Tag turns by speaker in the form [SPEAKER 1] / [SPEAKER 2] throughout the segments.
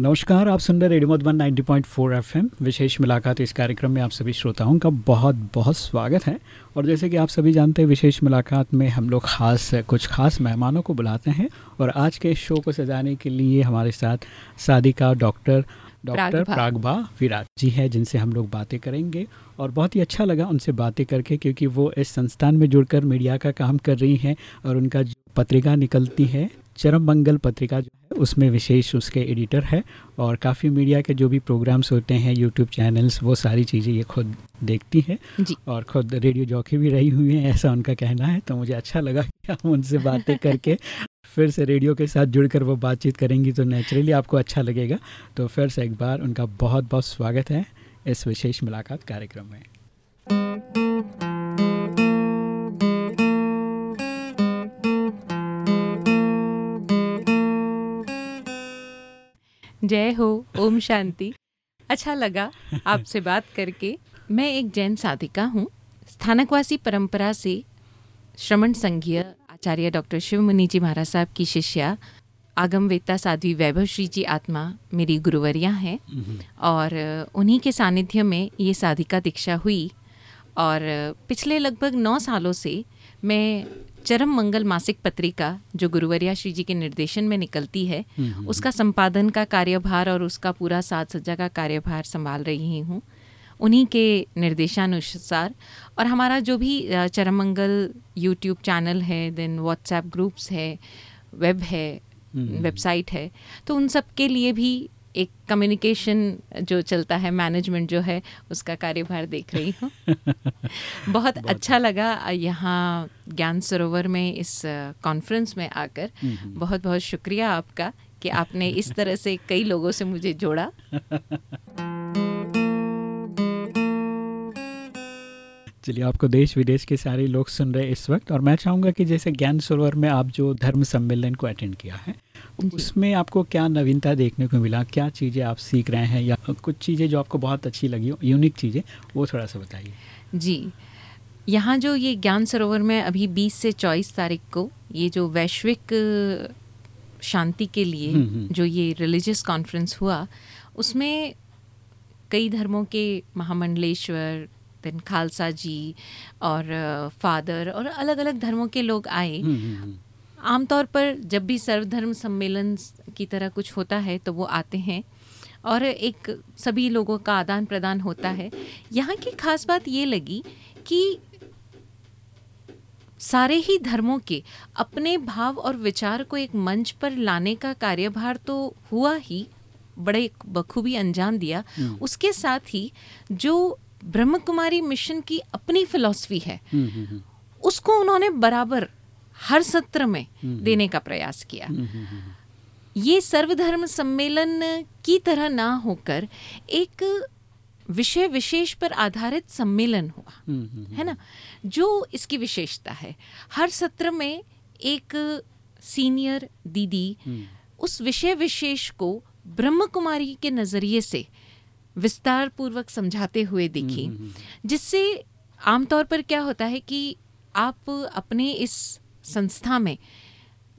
[SPEAKER 1] नमस्कार आप सुन रहे रेडियो मधुबन 90.4 एफएम। विशेष मुलाकात इस कार्यक्रम में आप सभी श्रोताओं का बहुत बहुत स्वागत है। और जैसे कि आप सभी जानते हैं विशेष मुलाकात में हम लोग खास कुछ खास मेहमानों को बुलाते हैं। और आज के शो को सजाने के लिए हमारे साथ सादिका डॉक्टर डॉक्टर प्रागभा। विराट जी हैं जिनसे हम लोग बातें करेंगे। और बहुत ही अच्छा लगा उनसे बातें करके क्योंकि वो इस संस्थान में जुड़कर मीडिया का काम कर रही हैं और उनका जो पत्रिका निकलती है चरम मंगल पत्रिका जो है उसमें विशेष उसके एडिटर है और काफ़ी मीडिया के जो भी प्रोग्राम्स होते हैं यूट्यूब चैनल्स वो सारी चीज़ें ये खुद देखती हैं और खुद रेडियो जॉकी भी रही हुई हैं ऐसा उनका कहना है। तो मुझे अच्छा लगा कि हम उनसे बातें करके फिर से रेडियो के साथ जुड़कर वो बातचीत करेंगी तो नेचुरली आपको अच्छा लगेगा। तो फिर से एक बार उनका बहुत बहुत स्वागत है इस विशेष मुलाकात कार्यक्रम में।
[SPEAKER 2] जय हो ओम शांति। अच्छा लगा आपसे बात करके। मैं एक जैन साधिका हूँ। स्थानकवासी परंपरा से श्रमण संघीय आचार्य डॉक्टर शिव मुनि जी महाराज साहब की शिष्या आगम वेता साध्वी वैभव श्री जी आत्मा मेरी गुरुवरिया हैं। और उन्हीं के सानिध्य में ये साधिका दीक्षा हुई। और पिछले लगभग नौ सालों से मैं चरम मंगल मासिक पत्रिका जो गुरुवरिया श्री जी के निर्देशन में निकलती है उसका संपादन का कार्यभार और उसका पूरा साज सज्जा का कार्यभार संभाल रही हूँ। उन्हीं के निर्देशानुसार और हमारा जो भी चरम मंगल यूट्यूब चैनल है देन व्हाट्सएप ग्रुप्स है वेब है वेबसाइट है तो उन सब के लिए भी एक कम्युनिकेशन जो चलता है मैनेजमेंट जो है उसका कार्यभार देख रही हूँ। बहुत अच्छा लगा यहाँ ज्ञान सरोवर में इस कॉन्फ्रेंस में आकर। बहुत बहुत शुक्रिया आपका कि आपने इस तरह से कई लोगों से मुझे जोड़ा।
[SPEAKER 1] चलिए आपको देश विदेश के सारे लोग सुन रहे इस वक्त। और मैं चाहूँगा कि जैसे ज्ञान सरोवर में आप जो धर्म सम्मेलन को अटेंड किया है उसमें आपको क्या नवीनता देखने को मिला? क्या चीज़ें आप सीख रहे हैं? या कुछ चीज़ें जो आपको बहुत अच्छी लगी हो यूनिक चीज़ें वो थोड़ा सा बताइए।
[SPEAKER 2] जी। यहाँ जो ये ज्ञान सरोवर में अभी 20 से 24 तारीख को ये जो वैश्विक शांति के लिए जो ये रिलीजियस कॉन्फ्रेंस हुआ उसमें कई धर्मों के महामंडलेश्वर देन खालसा जी और फादर और अलग अलग धर्मों के लोग आए। आमतौर पर जब भी सर्वधर्म सम्मेलन की तरह कुछ होता है तो वो आते हैं और एक सभी लोगों का आदान प्रदान होता है। यहाँ की खास बात ये लगी कि सारे ही धर्मों के अपने भाव और विचार को एक मंच पर लाने का कार्यभार तो हुआ ही बड़े बखूबी अंजाम दिया। उसके साथ ही जो ब्रह्म कुमारी मिशन की अपनी फिलॉसफी है। उसको उन्होंने बराबर हर सत्र में देने का प्रयास किया। ये सर्वधर्म सम्मेलन की तरह ना होकर एक विषय विशेष पर आधारित सम्मेलन हुआ है ना? जो इसकी विशेषता है। हर सत्र में एक सीनियर दीदी उस विषय विशेष को ब्रह्म कुमारी के नज़रिए से विस्तार पूर्वक समझाते हुए दिखी। जिससे आमतौर पर क्या होता है कि आप अपने इस संस्था में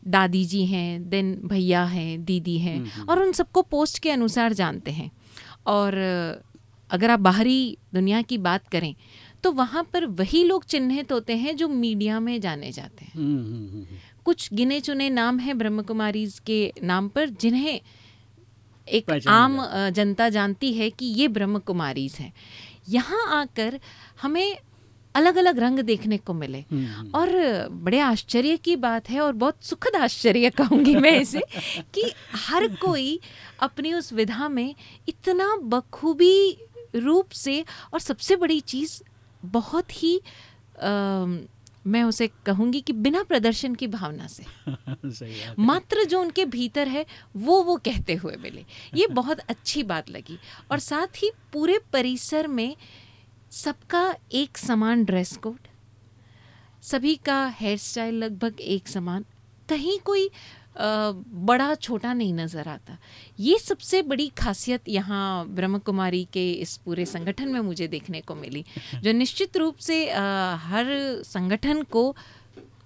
[SPEAKER 2] दादी जी हैं देन भैया हैं दीदी हैं और उन सबको पोस्ट के अनुसार जानते हैं। और अगर आप बाहरी दुनिया की बात करें तो वहाँ पर वही लोग चिन्हित होते हैं जो मीडिया में जाने जाते हैं। कुछ गिने चुने नाम हैं ब्रह्म कुमारी के नाम पर जिन्हें एक आम जनता जानती है कि ये ब्रह्म कुमारीज हैं। यहाँ आकर हमें अलग अलग रंग देखने को मिले। और बड़े आश्चर्य की बात है और बहुत सुखद आश्चर्य कहूँगी मैं इसे कि हर कोई अपनी उस विधा में इतना बखूबी रूप से और सबसे बड़ी चीज़ बहुत ही आ, मैं उसे कहूँगी कि बिना प्रदर्शन की भावना से। मात्र जो उनके भीतर है वो वो कहते हुए मिले। ये बहुत अच्छी बात लगी। और साथ ही पूरे परिसर में सबका एक समान ड्रेस कोड सभी का हेयर स्टाइल लगभग एक समान। कहीं कोई बड़ा छोटा नहीं नज़र आता। ये सबसे बड़ी खासियत यहाँ ब्रह्म कुमारी के इस पूरे संगठन में मुझे देखने को मिली जो निश्चित रूप से हर संगठन को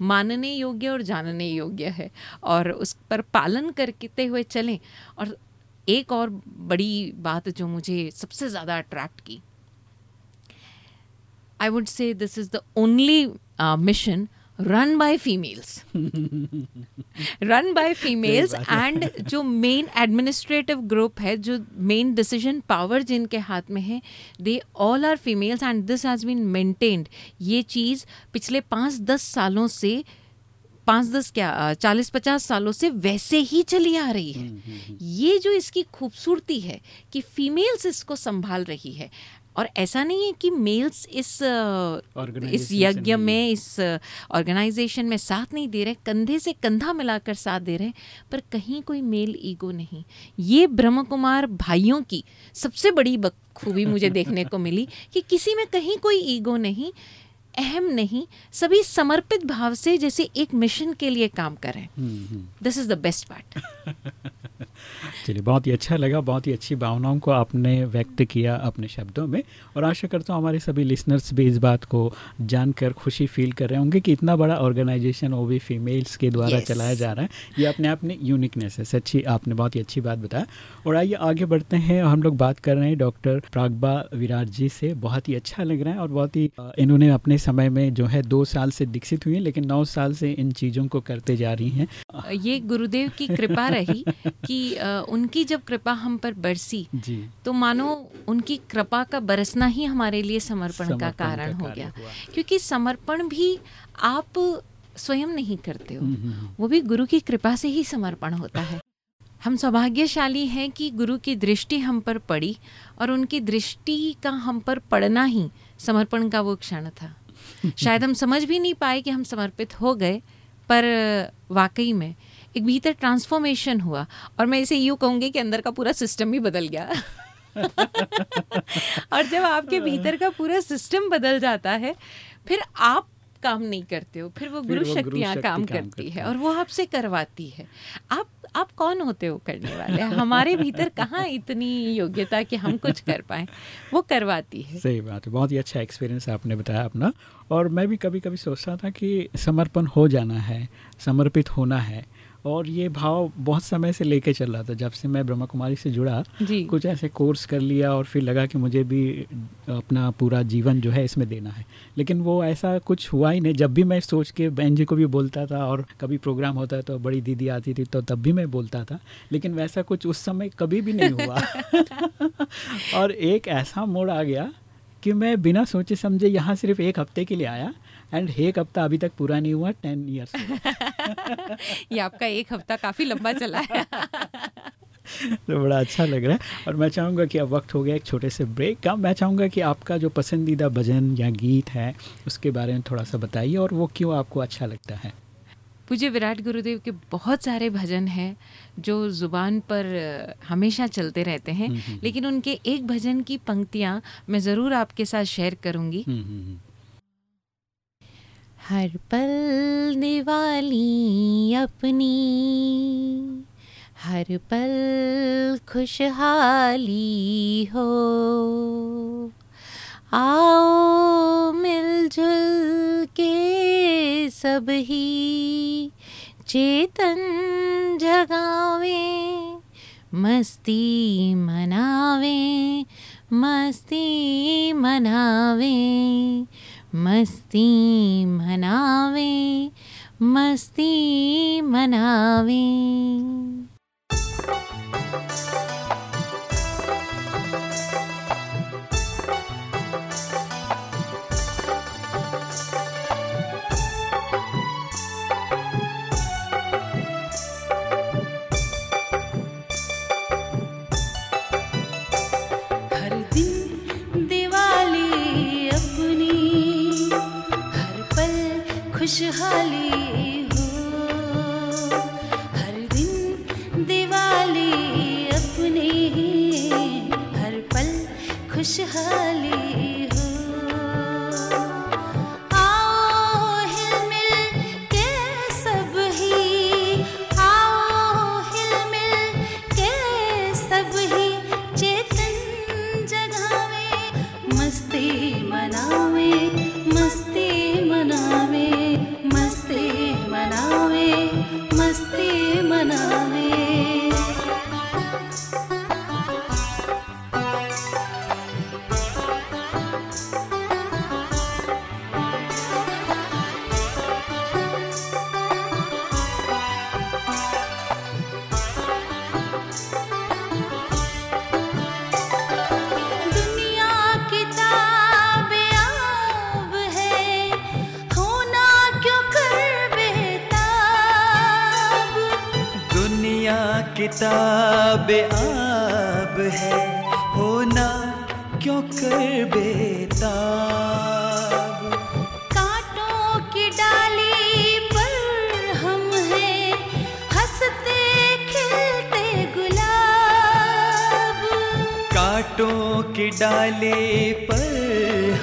[SPEAKER 2] मानने योग्य और जानने योग्य है और उस पर पालन करते हुए चलें। और एक और बड़ी बात जो मुझे सबसे ज़्यादा अट्रैक्ट की I would say this is the only uh, mission by females run by females and जो मेन एडमिनिस्ट्रेटिव ग्रुप है जो मेन डिसीज़न पावर जिनके हाथ में है they all are females and this has been maintained ये चीज़ पिछले पाँच दस सालों से पाँच दस क्या चालीस पचास सालों से वैसे ही चली आ रही है। ये जो इसकी खूबसूरती है कि फीमेल्स इसको संभाल रही है। और ऐसा नहीं है कि मेल्स इस इस यज्ञ में इस ऑर्गेनाइजेशन में साथ नहीं दे रहे कंधे से कंधा मिलाकर साथ दे रहे पर कहीं कोई मेल ईगो नहीं। ये ब्रह्म कुमार भाइयों की सबसे बड़ी खूबी मुझे देखने को मिली कि किसी में कहीं कोई ईगो नहीं अहम नहीं सभी समर्पित भाव से जैसे एक मिशन के लिए काम कर। This is the best part
[SPEAKER 1] चलिए बहुत ही अच्छा लगा बहुत ही अच्छी भावनाओं को आपने व्यक्त किया अपने शब्दों में और आशा करता हूँ हमारे सभी लिसनर्स भी इस बात को जानकर खुशी फील कर रहे होंगे कि इतना बड़ा ऑर्गेनाइजेशन वो भी फीमेल्स के द्वारा
[SPEAKER 2] Yes.
[SPEAKER 1] चलाया जा रहा है। ये अपने आप में यूनिकनेस है। सच्ची आपने बहुत ही अच्छी बात बताया। और आइए आगे बढ़ते हैं और हम लोग बात कर रहे हैं डॉक्टर प्रागबा विराट जी से। बहुत ही अच्छा लग रहा है और बहुत ही इन्होंने अपने समय में जो है दो साल से दीक्षित हुई हैं लेकिन नौ साल से इन चीज़ों को करते जा रही हैं।
[SPEAKER 2] ये गुरुदेव की कृपा रही कि उनकी जब कृपा हम पर बरसी
[SPEAKER 1] जी।
[SPEAKER 2] तो मानो उनकी कृपा का बरसना ही हमारे लिए समर्पण का
[SPEAKER 1] समर्पण का
[SPEAKER 2] कारण हो गया। क्योंकि समर्पण भी आप स्वयं नहीं करते हो
[SPEAKER 1] हम्म, हम्म,
[SPEAKER 2] वो भी गुरु की कृपा से ही समर्पण होता है। हम सौभाग्यशाली हैं कि गुरु की दृष्टि हम पर पड़ी और उनकी दृष्टि का हम पर पड़ना ही समर्पण का वो क्षण था। शायद हम समझ भी नहीं पाए कि हम समर्पित हो गए पर वाकई में एक भीतर ट्रांसफॉर्मेशन हुआ। और मैं इसे यूँ कहूँगी कि अंदर का पूरा सिस्टम ही बदल गया। और जब आपके भीतर का पूरा सिस्टम बदल जाता है फिर आप काम नहीं करते हो फिर वो गुरु शक्तियाँ काम
[SPEAKER 1] काम
[SPEAKER 2] करती
[SPEAKER 1] करती
[SPEAKER 2] है
[SPEAKER 1] है।
[SPEAKER 2] और वो आपसे करवाती है। आप आप कौन होते हो करने वाले? हमारे भीतर कहाँ इतनी योग्यता कि हम कुछ कर पाए? वो करवाती है।
[SPEAKER 1] सही बात है, बहुत ही अच्छा एक्सपीरियंस आपने बताया अपना। और मैं भी कभी कभी सोचता था कि समर्पण हो जाना है, समर्पित होना है। और ये भाव बहुत समय से लेके चल रहा था जब से मैं ब्रह्मा कुमारी से जुड़ा कुछ ऐसे कोर्स कर लिया और फिर लगा कि मुझे भी अपना पूरा जीवन जो है इसमें देना है। लेकिन वो ऐसा कुछ हुआ ही नहीं। जब भी मैं सोच के बहन जी को भी बोलता था और कभी प्रोग्राम होता तो बड़ी दीदी आती थी तो तब भी मैं बोलता था लेकिन वैसा कुछ उस समय कभी भी नहीं हुआ। और एक ऐसा मोड़ आ गया कि मैं बिना सोचे समझे यहाँ सिर्फ़ एक हफ़्ते के लिए आया एंड एक हफ़्ता अभी तक पूरा नहीं हुआ टेन ईयर्स
[SPEAKER 2] ये आपका एक हफ़्ता काफ़ी लंबा चला है।
[SPEAKER 1] तो बड़ा अच्छा लग रहा है। और मैं चाहूँगा कि अब वक्त हो गया एक छोटे से ब्रेक का। मैं चाहूँगा कि आपका जो पसंदीदा भजन या गीत है उसके बारे में थोड़ा सा बताइए और वो क्यों आपको अच्छा लगता है?
[SPEAKER 2] पूज्य विराट गुरुदेव के बहुत सारे भजन हैं जो ज़ुबान पर हमेशा चलते रहते हैं। लेकिन उनके एक भजन की पंक्तियाँ मैं ज़रूर आपके साथ शेयर करूँगी।
[SPEAKER 1] हम्म, हम्म, हम्म।
[SPEAKER 2] हर पल निवाली अपनी, हर पल खुशहाली हो। आओ मिलजुल के ही चेतन जगावे, मस्ती मनावे मस्ती मनावे। मस्ती मनावे मस्ती मनावे।
[SPEAKER 3] किताब आब है होना क्यों कर बेताब?
[SPEAKER 4] कांटों की डाली पर हम हैं हँसते खिलते गुलाब।
[SPEAKER 3] कांटों की डाली पर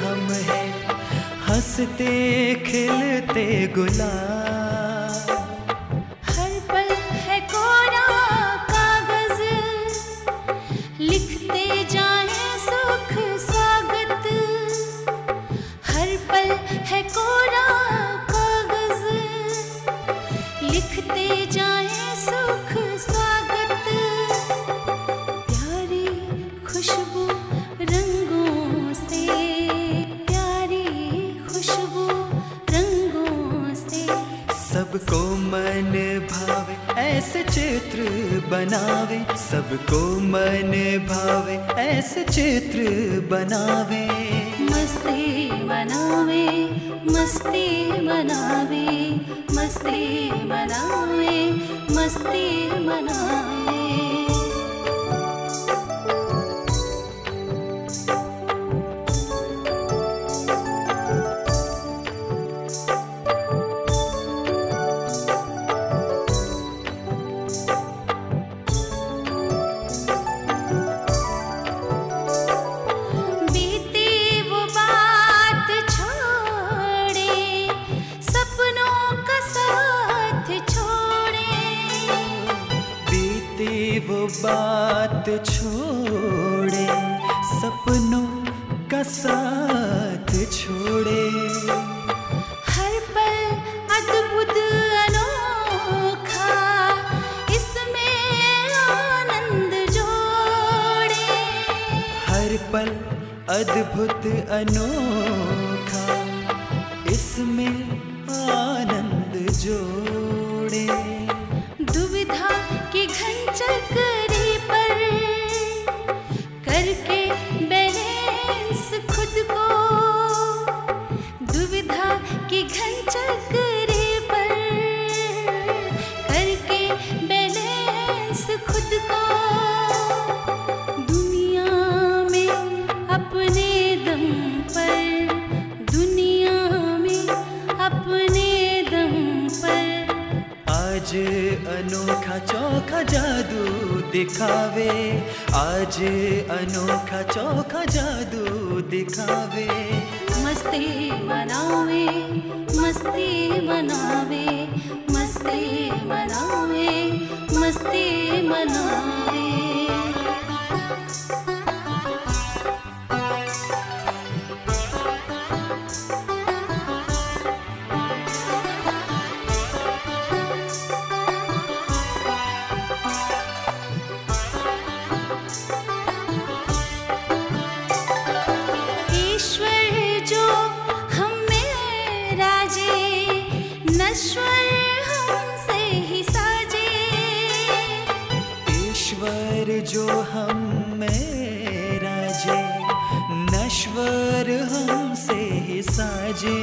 [SPEAKER 3] हम हैं हँसते खिलते गुलाब। आज अनोखा चौखा जादू दिखावे।
[SPEAKER 4] मस्ती मनावे। जो हम
[SPEAKER 3] में राजे नश्वर हमसे ही साजे।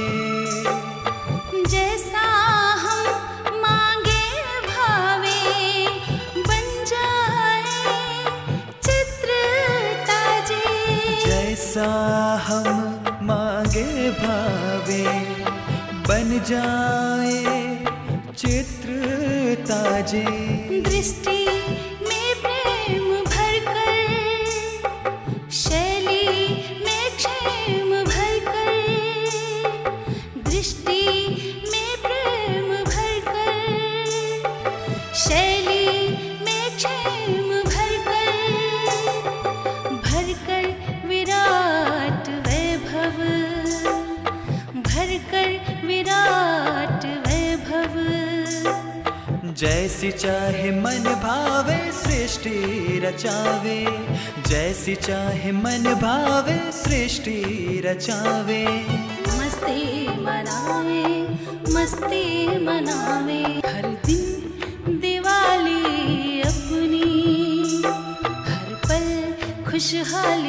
[SPEAKER 4] जैसा हम मांगे भावे बन जाए चित्र ताजे।
[SPEAKER 3] जैसा हम मांगे भावे बन जाए चित्र ताजे।
[SPEAKER 4] दृष्टि
[SPEAKER 3] जैसी चाहे मन भावे सृष्टि रचावे, जैसी चाहे मन भावे सृष्टि रचावे।
[SPEAKER 4] मस्ती मनावे मस्ती मनावे। हर दिन दिवाली अपनी, हर पल खुशहाली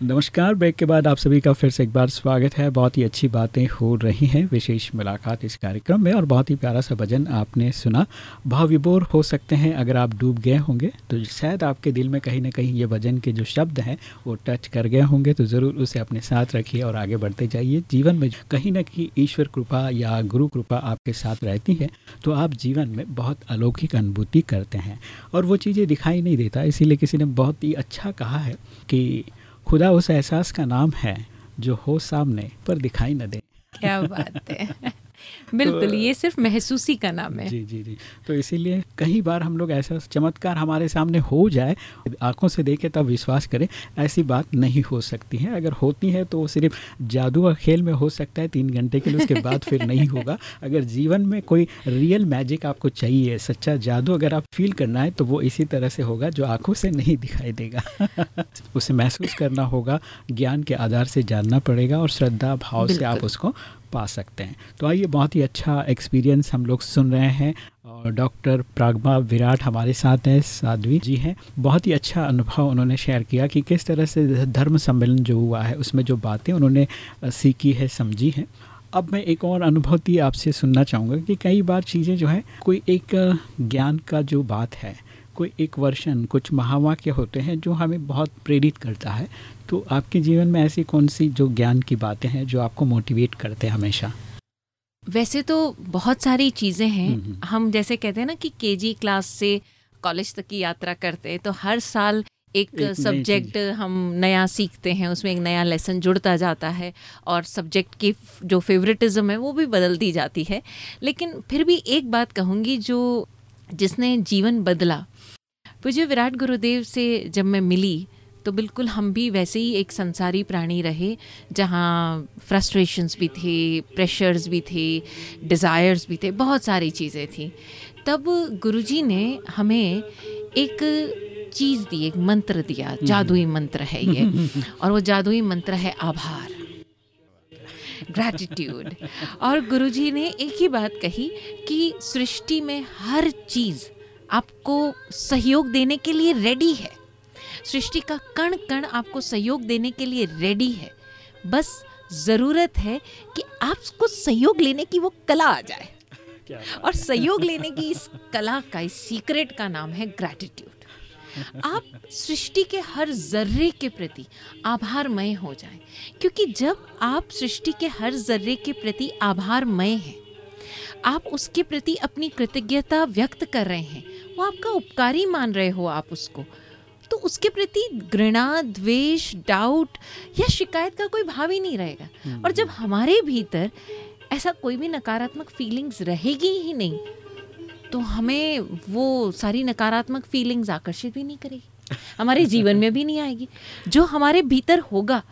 [SPEAKER 1] नमस्कार, ब्रेक के बाद आप सभी का फिर से एक बार स्वागत है। बहुत ही अच्छी बातें हो रही हैं, विशेष मुलाकात इस कार्यक्रम में और बहुत ही प्यारा सा भजन आपने सुना। भाव विभोर हो सकते हैं अगर आप डूब गए होंगे तो शायद आपके दिल में कहीं ना कहीं ये भजन के जो शब्द हैं, वो टच कर गए होंगे तो ज़रूर उसे अपने साथ रखिए और आगे बढ़ते जाइए। जीवन में कहीं ना कहीं ईश्वर कृपा या गुरु कृपा आपके साथ रहती है तो आप जीवन में बहुत अलौकिक अनुभूति करते हैं। और वो चीज़ें दिखाई नहीं देता, इसीलिए किसी ने बहुत ही अच्छा कहा है कि खुदा उस एहसास का नाम है जो हो सामने पर दिखाई न दे।
[SPEAKER 2] क्या बात है। बिल्कुल ये सिर्फ़ महसूसी का नाम है
[SPEAKER 1] जी जी जी। तो इसीलिए कई बार हम लोग ऐसा चमत्कार हमारे सामने हो जाए आँखों से देखे तब विश्वास करें ऐसी बात नहीं हो सकती है। अगर होती है तो वो सिर्फ़ जादू और खेल में हो सकता है तीन घंटे के लिए उसके बाद फिर नहीं होगा। अगर जीवन में कोई रियल मैजिक आपको चाहिए सच्चा जादू अगर आप फील करना है तो वो इसी तरह से होगा जो आँखों से नहीं दिखाई देगा। उसे महसूस करना होगा ज्ञान के आधार से जानना पड़ेगा और श्रद्धा भाव से आप उसको पा सकते हैं। तो आइए बहुत ही अच्छा एक्सपीरियंस हम लोग सुन रहे हैं और डॉक्टर प्रागमा विराट हमारे साथ हैं, साध्वी जी हैं। बहुत ही अच्छा अनुभव उन्होंने शेयर किया कि किस तरह से धर्म सम्मेलन जो हुआ है, उसमें जो बातें उन्होंने सीखी है, समझी हैं। अब मैं एक और अनुभूति आपसे सुनना चाहूँगा कि कई बार चीज़ें जो है, कोई एक ज्ञान का जो बात है, कोई एक वर्षन, कुछ महावाक्य होते हैं जो हमें बहुत प्रेरित करता है। तो आपके जीवन में ऐसी कौन सी जो ज्ञान की बातें हैं जो आपको मोटिवेट करते हैं हमेशा?
[SPEAKER 2] वैसे तो बहुत सारी चीज़ें हैं। हम जैसे कहते हैं ना कि केजी क्लास से कॉलेज तक की यात्रा करते हैं तो हर साल एक, एक सब्जेक्ट हम नया सीखते हैं उसमें एक नया लेसन जुड़ता जाता है और सब्जेक्ट की जो फेवरेटिज्म है वो भी बदलती जाती है। लेकिन फिर भी एक बात कहूँगी जो जिसने जीवन बदला। मुझे विराट गुरुदेव से जब मैं मिली तो बिल्कुल हम भी वैसे ही एक संसारी प्राणी रहे जहाँ फ्रस्ट्रेशंस भी थे प्रेशर्स भी थे डिज़ायर्स भी थे बहुत सारी चीज़ें थी। तब गुरुजी ने हमें एक चीज़ दी एक मंत्र दिया हम्म। जादुई मंत्र है ये। और वो जादुई मंत्र है आभार ग्रैटिट्यूड और गुरुजी ने एक ही बात कही कि सृष्टि में हर चीज़ आपको सहयोग देने के लिए रेडी है। सृष्टि का कण कण आपको सहयोग देने के लिए रेडी है। बस ज़रूरत है कि आपको सहयोग लेने की वो कला आ जाए। और सहयोग लेने की इस कला का इस सीक्रेट का नाम है ग्रैटिट्यूड आप सृष्टि के हर जर्रे के प्रति आभारमय हो जाएँ क्योंकि जब आप सृष्टि के हर जर्रे के प्रति आभारमय हैं आप उसके प्रति अपनी कृतज्ञता व्यक्त कर रहे हैं वो आपका उपकारी मान रहे हो आप उसको तो उसके प्रति घृणा द्वेष डाउट या शिकायत का कोई भाव ही नहीं रहेगा। हम्म। और जब हमारे भीतर ऐसा कोई भी नकारात्मक फीलिंग्स रहेगी ही नहीं तो हमें वो सारी नकारात्मक फीलिंग्स आकर्षित भी नहीं करेगी हमारे जीवन में भी नहीं आएगी। जो हमारे भीतर होगा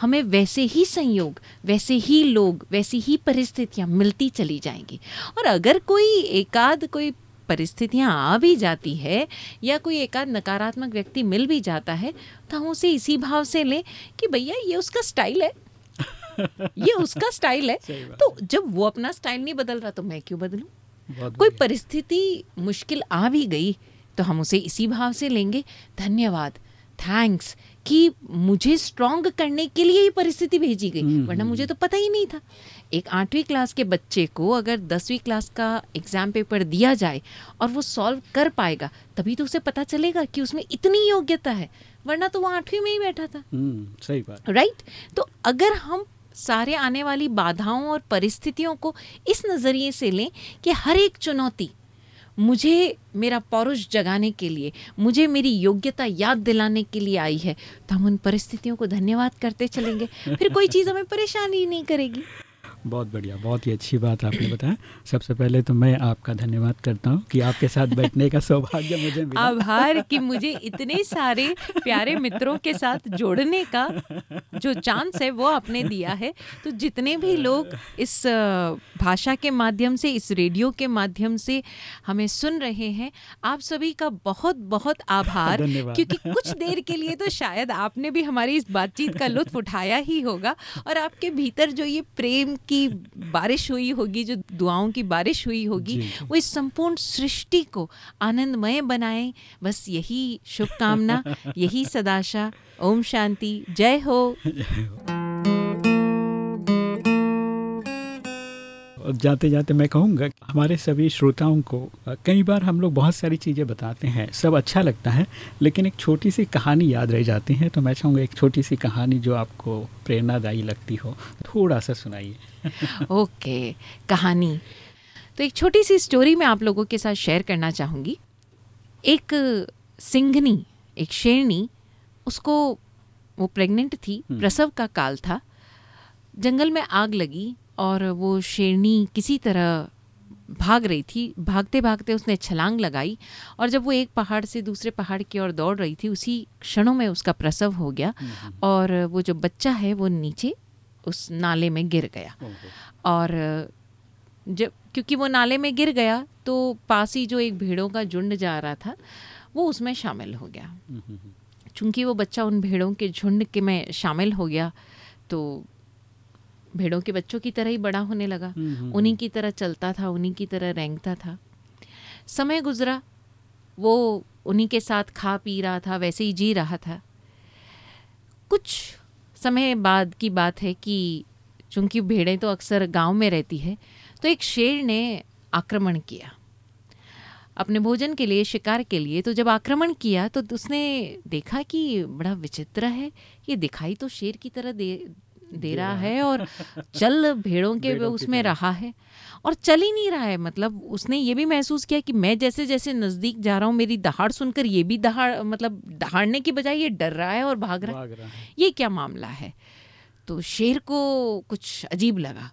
[SPEAKER 2] हमें वैसे ही संयोग वैसे ही लोग वैसी ही परिस्थितियाँ मिलती चली जाएँगी। और अगर कोई एकाध कोई परिस्थितियाँ आ भी जाती है या कोई एकाध नकारात्मक व्यक्ति मिल भी जाता है तो हम उसे इसी भाव से लें कि भैया ये उसका स्टाइल है। ये उसका स्टाइल है। तो जब वो अपना स्टाइल नहीं बदल रहा तो मैं क्यों बदलूं? कोई परिस्थिति मुश्किल आ भी गई तो हम उसे इसी भाव से लेंगे। धन्यवाद। थैंक्स कि मुझे स्ट्रॉन्ग करने के लिए ये परिस्थिति भेजी गई हम्म, वरना मुझे हम्म। तो पता ही नहीं था। एक आठवीं क्लास के बच्चे को अगर दसवीं क्लास का एग्ज़ाम पेपर दिया जाए और वो सॉल्व कर पाएगा तभी तो उसे पता चलेगा कि उसमें इतनी योग्यता है वरना तो वो आठवीं में ही बैठा था।
[SPEAKER 1] हम्म, सही बात।
[SPEAKER 2] राइट तो अगर हम सारे आने वाली बाधाओं और परिस्थितियों को इस नज़रिए से लें कि हर एक चुनौती मुझे मेरा पौरुष जगाने के लिए मुझे मेरी योग्यता याद दिलाने के लिए आई है तो हम उन परिस्थितियों को धन्यवाद करते चलेंगे। फिर कोई चीज़ हमें परेशानी नहीं करेगी।
[SPEAKER 1] बहुत बढ़िया बहुत ही अच्छी बात आपने बताया। सबसे पहले तो मैं आपका धन्यवाद करता हूँ कि आपके साथ बैठने का सौभाग्य मुझे मिला।
[SPEAKER 2] आभार कि मुझे इतने सारे प्यारे मित्रों के साथ जोड़ने का जो चांस है वो आपने दिया है। तो जितने भी लोग इस भाषा के माध्यम से इस रेडियो के माध्यम से हमें सुन रहे हैं आप सभी का बहुत बहुत आभार क्योंकि कुछ देर के लिए तो शायद आपने भी हमारी इस बातचीत का लुत्फ उठाया ही होगा और आपके भीतर जो ये प्रेम की की बारिश हुई होगी जो दुआओं की बारिश हुई होगी वो इस संपूर्ण सृष्टि को आनंदमय बनाए। बस यही शुभकामना यही सदाशा। ओम शांति। जय हो।
[SPEAKER 1] और जाते जाते मैं कहूँगा हमारे सभी श्रोताओं को कई बार हम लोग बहुत सारी चीज़ें बताते हैं सब अच्छा लगता है लेकिन एक छोटी सी कहानी याद रह जाती है तो मैं चाहूँगा एक छोटी सी कहानी जो आपको प्रेरणादायी लगती हो थोड़ा सा सुनाइए।
[SPEAKER 2] ओके कहानी। तो एक छोटी सी स्टोरी मैं आप लोगों के साथ शेयर करना चाहूँगी। एक सिंघनी एक शेरनी उसको वो प्रेग्नेंट थी प्रसव का काल था। जंगल में आग लगी और वो शेरनी किसी तरह भाग रही थी। भागते भागते उसने छलांग लगाई और जब वो एक पहाड़ से दूसरे पहाड़ की ओर दौड़ रही थी उसी क्षणों में उसका प्रसव हो गया और वो जो बच्चा है वो नीचे उस नाले में गिर गया। और जब क्योंकि वो नाले में गिर गया तो पास ही जो एक भेड़ों का झुंड जा रहा था वो उसमें शामिल हो गया। चूँकि वो बच्चा उन भेड़ों के झुंड के में शामिल हो गया तो भेड़ों के बच्चों की तरह ही बड़ा होने लगा। उन्हीं की तरह चलता था उन्हीं की तरह रेंगता था। समय गुजरा वो उन्हीं के साथ खा पी रहा था वैसे ही जी रहा था। कुछ समय बाद की बात है कि चूँकि भेड़ें तो अक्सर गाँव में रहती है तो एक शेर ने आक्रमण किया। अपने भोजन के लिए शिकार के लिए तो जब आक्रमण किया तो उसने देखा कि बड़ा विचित्र है। ये दिखाई तो शेर की तरह दे दे रहा है और चल भेड़ों के उसमें रहा है और चल ही नहीं रहा है। मतलब उसने ये भी महसूस किया कि मैं जैसे जैसे नज़दीक जा रहा हूँ मेरी दहाड़ सुनकर ये भी दहाड़ मतलब दहाड़ने की बजाय ये डर रहा है और भाग रहा है। ये क्या मामला है? तो शेर को कुछ अजीब लगा।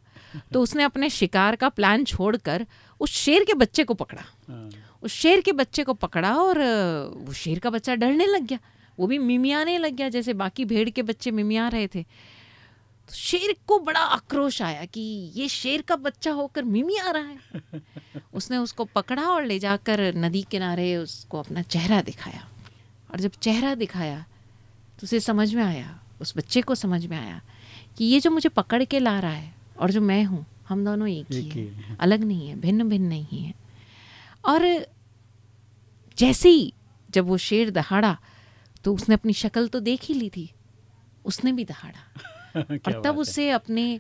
[SPEAKER 2] तो उसने अपने शिकार का प्लान छोड़कर उस शेर के बच्चे को पकड़ा। उस शेर के बच्चे को पकड़ा और वो शेर का बच्चा डरने लग गया। वो भी मिमियाने लग गया जैसे बाकी भेड़ के बच्चे मिमिया रहे थे। तो शेर को बड़ा आक्रोश आया कि ये शेर का बच्चा होकर मिमी आ रहा है। उसने उसको पकड़ा और ले जाकर नदी किनारे उसको अपना चेहरा दिखाया। और जब चेहरा दिखाया तो उसे समझ में आया उस बच्चे को समझ में आया कि ये जो मुझे पकड़ के ला रहा है और जो मैं हूँ हम दोनों एक ही
[SPEAKER 1] हैं
[SPEAKER 2] अलग नहीं है भिन्न भिन्न नहीं है। और जैसे ही जब वो शेर दहाड़ा तो उसने अपनी शक्ल तो देख ही ली थी उसने भी दहाड़ा। और तब उसे अपने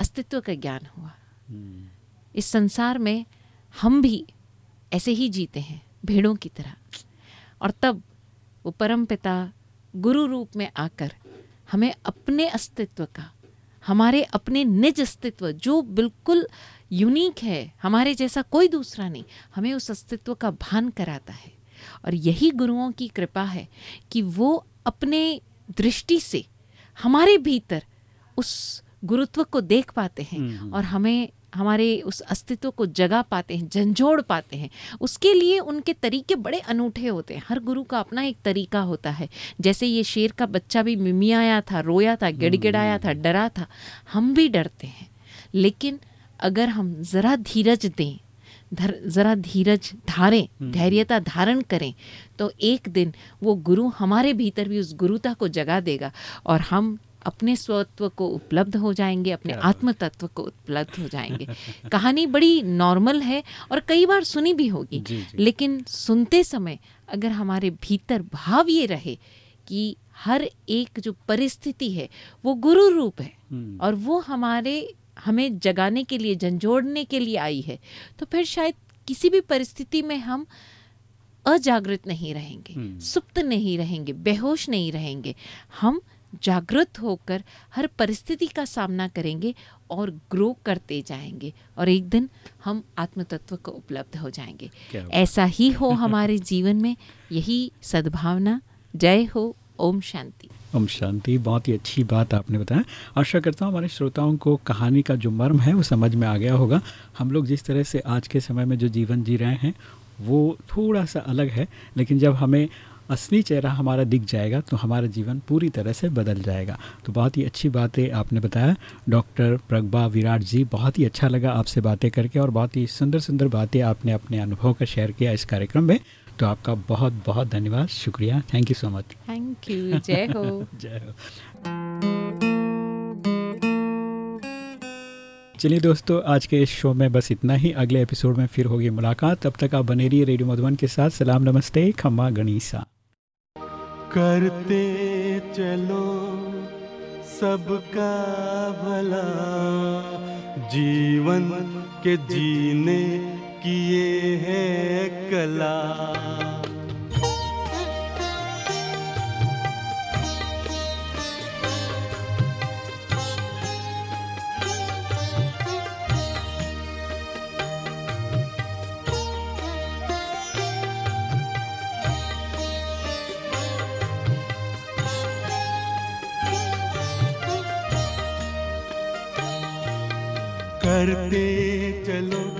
[SPEAKER 2] अस्तित्व का ज्ञान हुआ। इस संसार में हम भी ऐसे ही जीते हैं भेड़ों की तरह। और तब वो परम पिता गुरु रूप में आकर हमें अपने अस्तित्व का हमारे अपने निज अस्तित्व जो बिल्कुल यूनिक है हमारे जैसा कोई दूसरा नहीं हमें उस अस्तित्व का भान कराता है। और यही गुरुओं की कृपा है कि वो अपने दृष्टि से हमारे भीतर उस गुरुत्व को देख पाते हैं और हमें हमारे उस अस्तित्व को जगा पाते हैं झंझोड़ पाते हैं। उसके लिए उनके तरीके बड़े अनूठे होते हैं। हर गुरु का अपना एक तरीका होता है। जैसे ये शेर का बच्चा भी मिमियाया था रोया था गिड़गिड़ाया था डरा था हम भी डरते हैं। लेकिन अगर हम ज़रा धीरज दें धर ज़रा धीरज धारें धैर्यता धारण करें तो एक दिन वो गुरु हमारे भीतर भी उस गुरुता को जगा देगा और हम अपने स्वत्व को उपलब्ध हो जाएँगे अपने आत्म तत्व को उपलब्ध हो जाएँगे। कहानी बड़ी नॉर्मल है और कई बार सुनी भी होगी लेकिन सुनते समय अगर हमारे भीतर भाव ये रहे कि हर एक जो परिस्थिति है वो गुरु रूप है और वो हमारे हमें जगाने के लिए झंझोड़ने के लिए आई है। तो फिर शायद किसी भी परिस्थिति में हम अजागृत नहीं रहेंगे सुप्त नहीं रहेंगे बेहोश नहीं रहेंगे। हम जागृत होकर हर परिस्थिति का सामना करेंगे और ग्रो करते जाएँगे और एक दिन हम आत्म तत्व को उपलब्ध हो जाएँगे। ऐसा ही हो हमारे जीवन में। यही सद्भावना। जय हो। ओम शांति।
[SPEAKER 1] ओम शांति, बहुत ही अच्छी बात आपने बताया। आशा करता हूँ हमारे श्रोताओं को कहानी का जो मर्म है, वो समझ में आ गया होगा। हम लोग जिस तरह से आज के समय में जो जीवन जी रहे हैं, वो थोड़ा सा अलग है, लेकिन जब हमें असली चेहरा हमारा दिख जाएगा तो हमारा जीवन पूरी तरह से बदल जाएगा। तो बहुत ही अच्छी बातें आपने बताया। डॉक्टर प्रज्ञा विराट जी, बहुत ही अच्छा लगा आपसे बातें करके और बहुत ही सुंदर सुंदर बातें आपने अपने अनुभव का शेयर किया इस कार्यक्रम में। तो आपका बहुत बहुत धन्यवाद। शुक्रिया। Thank you so much
[SPEAKER 2] thank you जय हो।
[SPEAKER 1] जय हो। चलिए दोस्तों आज के इस शो में बस इतना ही। अगले एपिसोड में फिर होगी मुलाकात। तब तक आप बने रहिए रेडियो मधुबन के साथ। सलाम नमस्ते। खम्मा गणिसा।
[SPEAKER 5] करते चलो सबका भला। जीवन के जीने की ये है कला। करते चलो।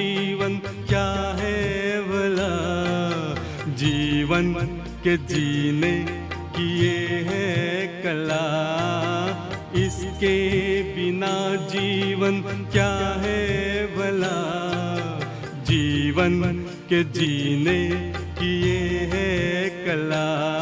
[SPEAKER 5] जीवन क्या है भला? जीवन के जीने की ये है कला। इसके बिना जीवन क्या है भला? जीवन के जीने की ये है कला।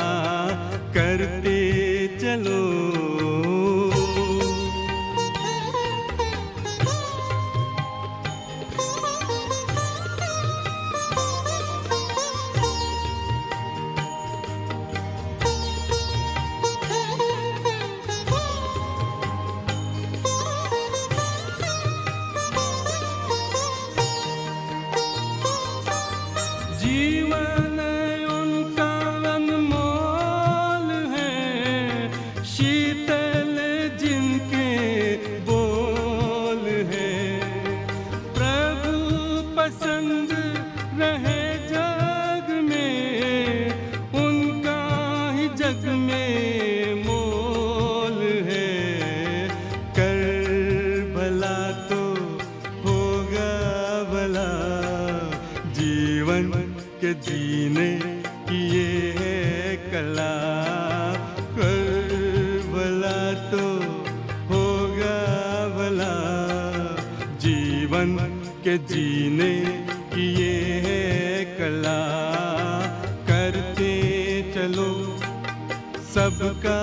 [SPEAKER 5] सबका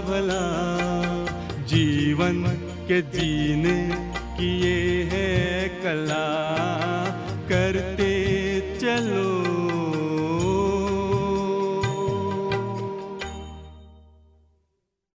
[SPEAKER 5] भला जीवन के जीने की ये है कला।